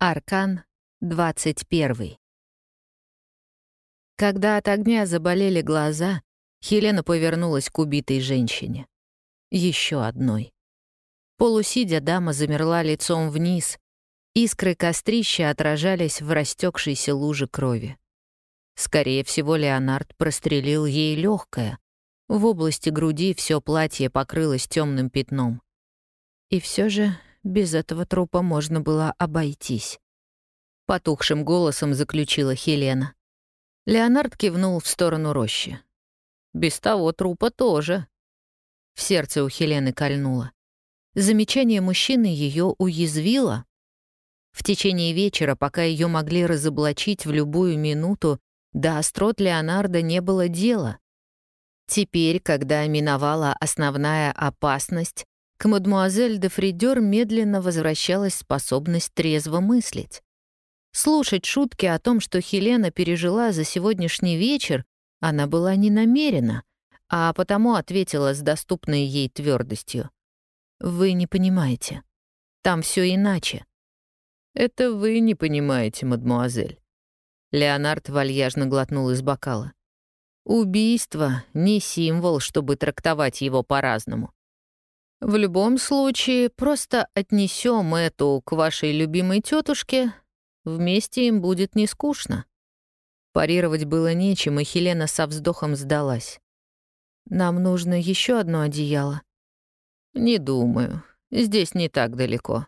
Аркан 21. Когда от огня заболели глаза, Хелена повернулась к убитой женщине. Еще одной. Полусидя, дама замерла лицом вниз. Искры кострища отражались в растекшейся луже крови. Скорее всего, Леонард прострелил ей легкое. В области груди все платье покрылось темным пятном. И все же без этого трупа можно было обойтись. Потухшим голосом заключила Хелена. Леонард кивнул в сторону рощи. Без того трупа тоже. В сердце у Хелены кольнуло. Замечание мужчины ее уязвило. В течение вечера, пока ее могли разоблачить в любую минуту, до острот Леонарда не было дела. Теперь, когда миновала основная опасность, к мадмуазель де Фридер медленно возвращалась способность трезво мыслить. Слушать шутки о том, что Хелена пережила за сегодняшний вечер, она была не намерена, а потому ответила с доступной ей твердостью. «Вы не понимаете. Там все иначе». «Это вы не понимаете, мадмуазель». Леонард вальяжно глотнул из бокала. «Убийство — не символ, чтобы трактовать его по-разному. В любом случае, просто отнесем эту к вашей любимой тетушке. Вместе им будет не скучно. Парировать было нечем, и Хелена со вздохом сдалась. Нам нужно еще одно одеяло. Не думаю. Здесь не так далеко.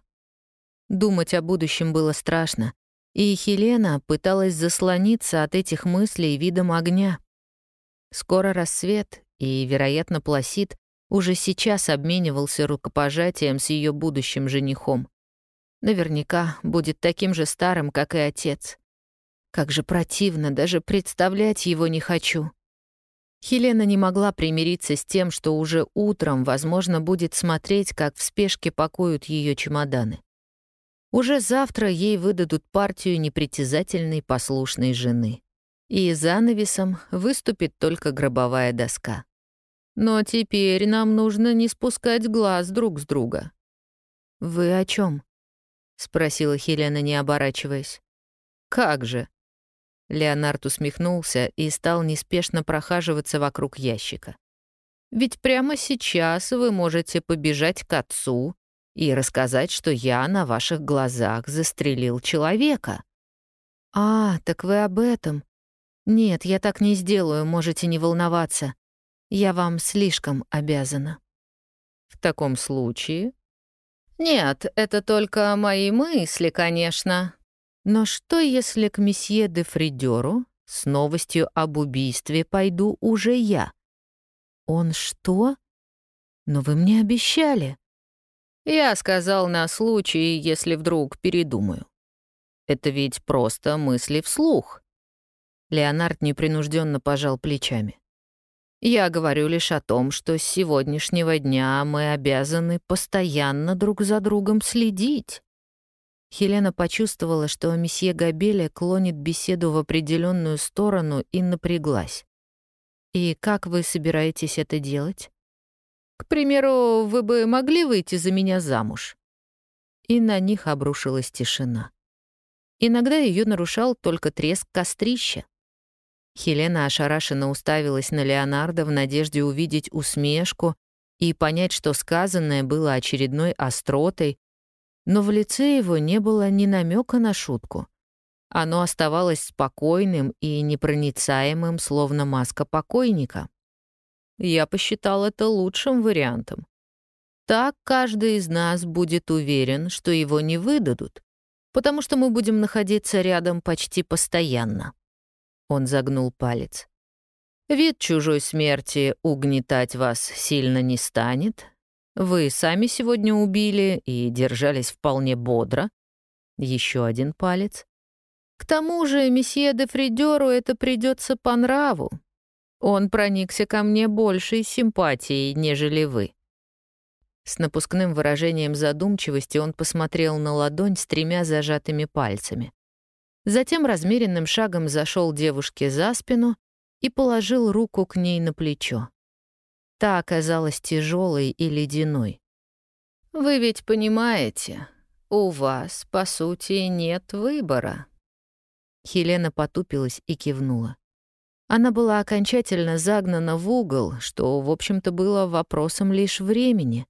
Думать о будущем было страшно, и Хелена пыталась заслониться от этих мыслей видом огня. Скоро рассвет, и, вероятно, Пласид уже сейчас обменивался рукопожатием с ее будущим женихом. Наверняка будет таким же старым, как и отец. Как же противно, даже представлять его не хочу. Хелена не могла примириться с тем, что уже утром, возможно, будет смотреть, как в спешке пакуют ее чемоданы. Уже завтра ей выдадут партию непритязательной послушной жены. И занавесом выступит только гробовая доска. Но теперь нам нужно не спускать глаз друг с друга. «Вы о чем? спросила Хелена, не оборачиваясь. «Как же?» Леонард усмехнулся и стал неспешно прохаживаться вокруг ящика. «Ведь прямо сейчас вы можете побежать к отцу и рассказать, что я на ваших глазах застрелил человека». «А, так вы об этом. Нет, я так не сделаю, можете не волноваться. Я вам слишком обязана». «В таком случае...» «Нет, это только мои мысли, конечно. Но что, если к месье де Фридеру с новостью об убийстве пойду уже я?» «Он что? Но вы мне обещали». «Я сказал на случай, если вдруг передумаю. Это ведь просто мысли вслух». Леонард непринужденно пожал плечами. Я говорю лишь о том, что с сегодняшнего дня мы обязаны постоянно друг за другом следить. Хелена почувствовала, что месье Габеля клонит беседу в определенную сторону и напряглась. «И как вы собираетесь это делать?» «К примеру, вы бы могли выйти за меня замуж?» И на них обрушилась тишина. Иногда ее нарушал только треск кострища. Хелена ошарашенно уставилась на Леонардо в надежде увидеть усмешку и понять, что сказанное было очередной остротой, но в лице его не было ни намека на шутку. Оно оставалось спокойным и непроницаемым, словно маска покойника. Я посчитал это лучшим вариантом. Так каждый из нас будет уверен, что его не выдадут, потому что мы будем находиться рядом почти постоянно. Он загнул палец. Вид чужой смерти угнетать вас сильно не станет. Вы сами сегодня убили и держались вполне бодро. Еще один палец. К тому же месье де Фридеру это придется по нраву. Он проникся ко мне большей симпатией, нежели вы. С напускным выражением задумчивости он посмотрел на ладонь с тремя зажатыми пальцами. Затем размеренным шагом зашел девушке за спину и положил руку к ней на плечо. Та оказалась тяжелой и ледяной. «Вы ведь понимаете, у вас, по сути, нет выбора». Хелена потупилась и кивнула. Она была окончательно загнана в угол, что, в общем-то, было вопросом лишь времени.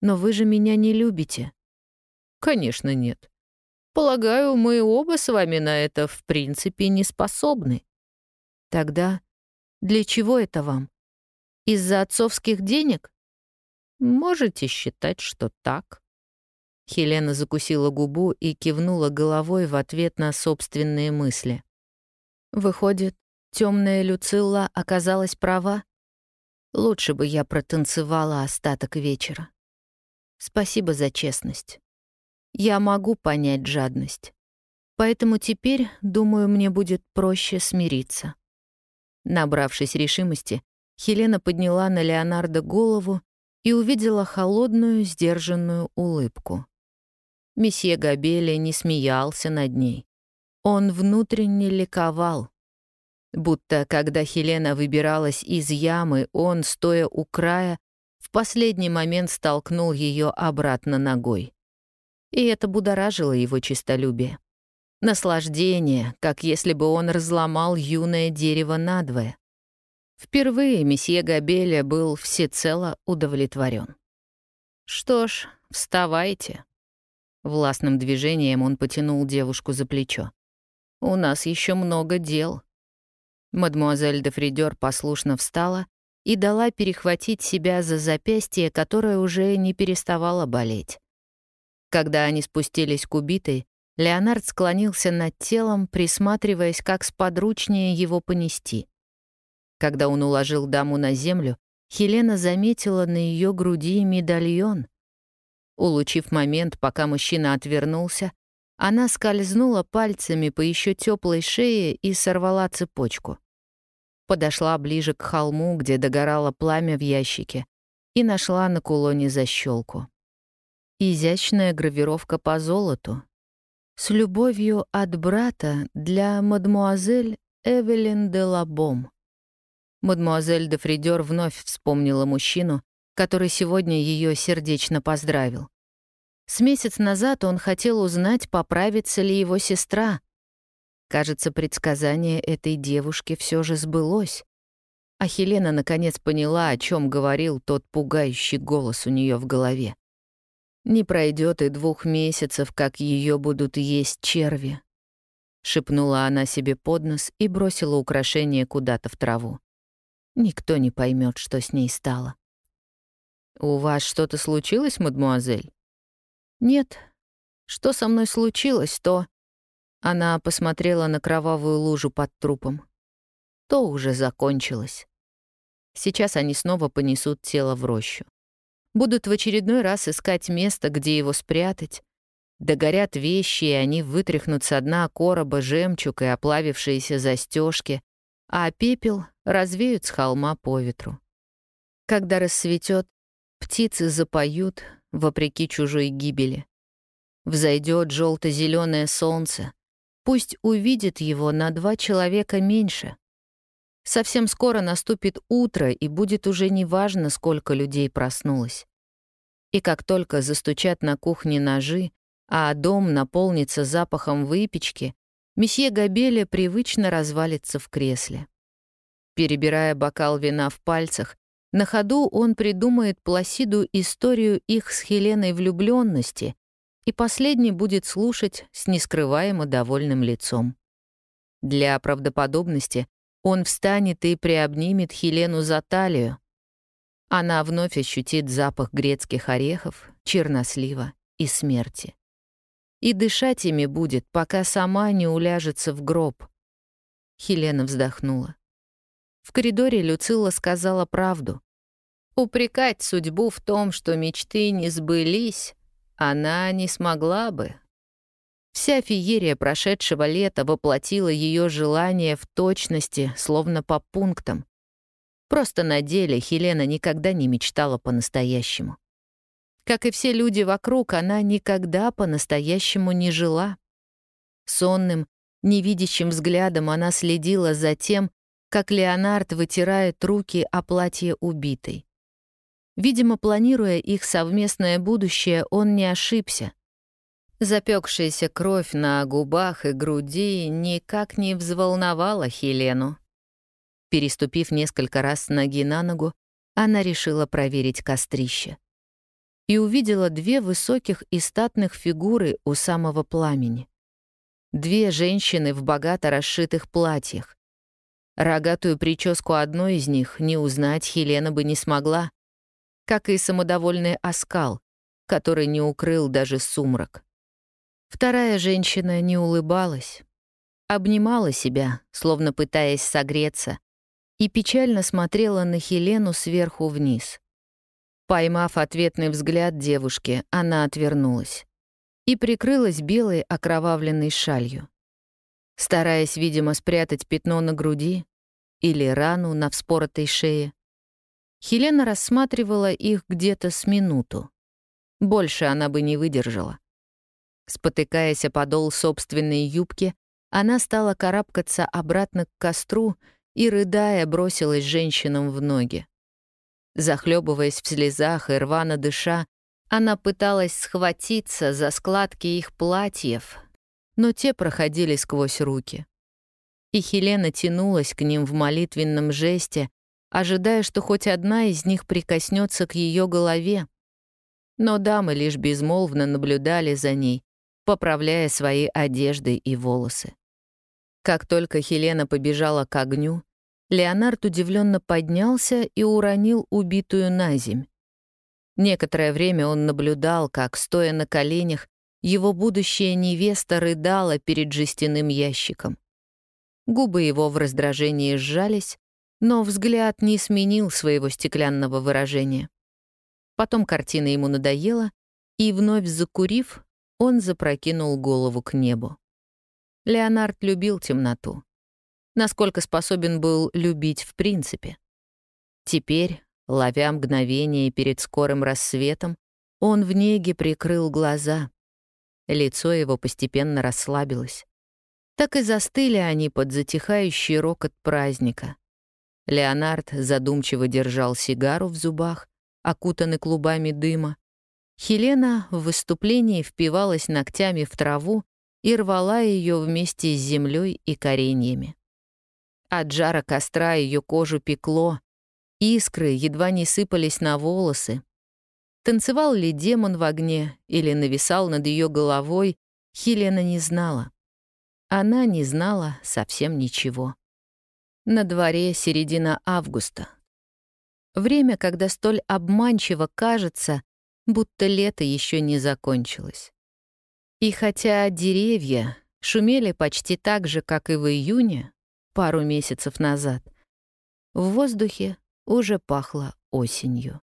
«Но вы же меня не любите». «Конечно, нет. Полагаю, мы оба с вами на это, в принципе, не способны». «Тогда для чего это вам? Из-за отцовских денег?» «Можете считать, что так». Хелена закусила губу и кивнула головой в ответ на собственные мысли. «Выходит, темная Люцилла оказалась права? Лучше бы я протанцевала остаток вечера. Спасибо за честность. Я могу понять жадность. Поэтому теперь, думаю, мне будет проще смириться». Набравшись решимости, Хелена подняла на Леонардо голову и увидела холодную, сдержанную улыбку. Месье Габели не смеялся над ней. Он внутренне ликовал. Будто, когда Хелена выбиралась из ямы, он, стоя у края, в последний момент столкнул ее обратно ногой. И это будоражило его честолюбие. Наслаждение, как если бы он разломал юное дерево надвое. Впервые месье Габеля был всецело удовлетворен. «Что ж, вставайте», Властным движением он потянул девушку за плечо. «У нас еще много дел». Мадмуазель де Фридер послушно встала и дала перехватить себя за запястье, которое уже не переставало болеть. Когда они спустились к убитой, Леонард склонился над телом, присматриваясь, как сподручнее его понести. Когда он уложил даму на землю, Хелена заметила на ее груди медальон, Улучив момент, пока мужчина отвернулся, она скользнула пальцами по еще теплой шее и сорвала цепочку. Подошла ближе к холму, где догорало пламя в ящике, и нашла на кулоне защелку. Изящная гравировка по золоту. С любовью от брата для мадмуазель Эвелин де Лабом. Мадмуазель де Фридер вновь вспомнила мужчину, который сегодня ее сердечно поздравил. С месяц назад он хотел узнать, поправится ли его сестра. Кажется, предсказание этой девушки все же сбылось. А Хелена наконец поняла, о чем говорил тот пугающий голос у нее в голове. Не пройдет и двух месяцев, как ее будут есть черви. Шепнула она себе под нос и бросила украшение куда-то в траву. Никто не поймет, что с ней стало. «У вас что-то случилось, мадмуазель?» «Нет. Что со мной случилось, то...» Она посмотрела на кровавую лужу под трупом. То уже закончилось. Сейчас они снова понесут тело в рощу. Будут в очередной раз искать место, где его спрятать. Догорят вещи, и они вытряхнут со дна короба жемчуг и оплавившиеся застежки, а пепел развеют с холма по ветру. Когда рассветет, Птицы запоют, вопреки чужой гибели. Взойдет желто-зеленое солнце. Пусть увидит его на два человека меньше. Совсем скоро наступит утро, и будет уже неважно, сколько людей проснулось. И как только застучат на кухне ножи, а дом наполнится запахом выпечки, месье Габеля привычно развалится в кресле. Перебирая бокал вина в пальцах, на ходу он придумает Пласиду историю их с Хеленой влюбленности, и последний будет слушать с нескрываемо довольным лицом. Для правдоподобности он встанет и приобнимет Хелену за талию. Она вновь ощутит запах грецких орехов, чернослива и смерти. И дышать ими будет, пока сама не уляжется в гроб. Хелена вздохнула. В коридоре Люцилла сказала правду. Упрекать судьбу в том, что мечты не сбылись, она не смогла бы. Вся феерия прошедшего лета воплотила ее желание в точности, словно по пунктам. Просто на деле Хелена никогда не мечтала по-настоящему. Как и все люди вокруг, она никогда по-настоящему не жила. Сонным, невидящим взглядом она следила за тем, как Леонард вытирает руки о платье убитой. Видимо, планируя их совместное будущее, он не ошибся. Запекшаяся кровь на губах и груди никак не взволновала Хелену. Переступив несколько раз с ноги на ногу, она решила проверить кострище. И увидела две высоких и статных фигуры у самого пламени. Две женщины в богато расшитых платьях. Рогатую прическу одной из них не узнать Хелена бы не смогла, как и самодовольный оскал, который не укрыл даже сумрак. Вторая женщина не улыбалась, обнимала себя, словно пытаясь согреться, и печально смотрела на Хелену сверху вниз. Поймав ответный взгляд девушки, она отвернулась и прикрылась белой окровавленной шалью. Стараясь, видимо, спрятать пятно на груди или рану на вспоротой шее, Хелена рассматривала их где-то с минуту. Больше она бы не выдержала. Спотыкаясь о подол собственной юбки, она стала карабкаться обратно к костру и, рыдая, бросилась женщинам в ноги. Захлебываясь в слезах и рвано дыша, она пыталась схватиться за складки их платьев, но те проходили сквозь руки. И Хелена тянулась к ним в молитвенном жесте, ожидая, что хоть одна из них прикоснется к ее голове. Но дамы лишь безмолвно наблюдали за ней, поправляя свои одежды и волосы. Как только Хелена побежала к огню, Леонард удивленно поднялся и уронил убитую на земь. Некоторое время он наблюдал, как, стоя на коленях, его будущая невеста рыдала перед жестяным ящиком. Губы его в раздражении сжались, но взгляд не сменил своего стеклянного выражения. Потом картина ему надоела, и, вновь закурив, он запрокинул голову к небу. Леонард любил темноту. Насколько способен был любить в принципе. Теперь, ловя мгновение перед скорым рассветом, он в неге прикрыл глаза. Лицо его постепенно расслабилось. Так и застыли они под затихающий рокот праздника. Леонард задумчиво держал сигару в зубах, окутанный клубами дыма, Хелена в выступлении впивалась ногтями в траву и рвала ее вместе с землей и кореньями. От жара костра ее кожу пекло, искры едва не сыпались на волосы. Танцевал ли демон в огне или нависал над ее головой, Хелена не знала. Она не знала совсем ничего. На дворе середина августа. Время, когда столь обманчиво кажется, будто лето еще не закончилось. И хотя деревья шумели почти так же, как и в июне, пару месяцев назад, в воздухе уже пахло осенью.